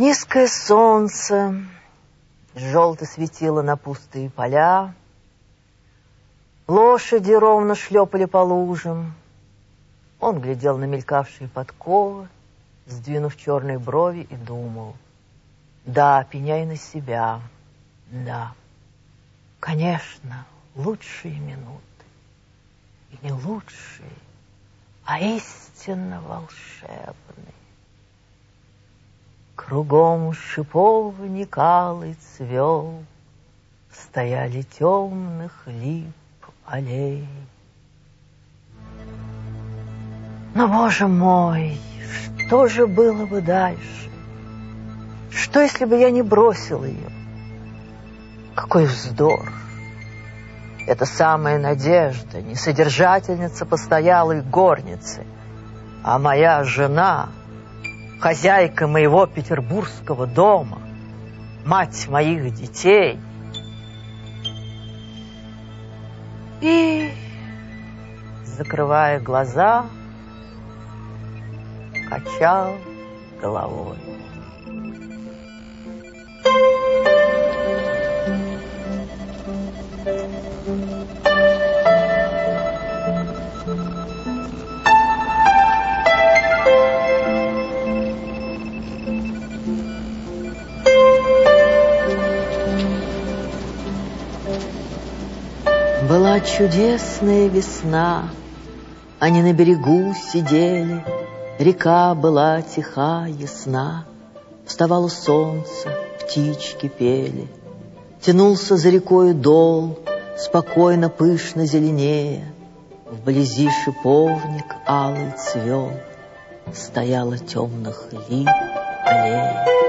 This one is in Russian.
Низкое солнце желто светило на пустые поля, лошади ровно шлепали по лужам. Он глядел на мелькавшие подковы, сдвинув черные брови, и думал, да, пеняй на себя, да, конечно, лучшие минуты, и не лучшие, а истинно волшебные. Кругом шиповник алый цвел, Стояли темных лип аллей. Но, боже мой, что же было бы дальше? Что, если бы я не бросил ее? Какой вздор! Это самая надежда, не содержательница постоялой горницы, а моя жена, хозяйка моего петербургского дома, мать моих детей. И, закрывая глаза, качал головой. Была чудесная весна, Они на берегу сидели, Река была тиха, ясна, Вставало солнце, птички пели. Тянулся за рекою дол, Спокойно, пышно зеленее. Вблизи шиповник алый цвел, Стояла темных лип аллея.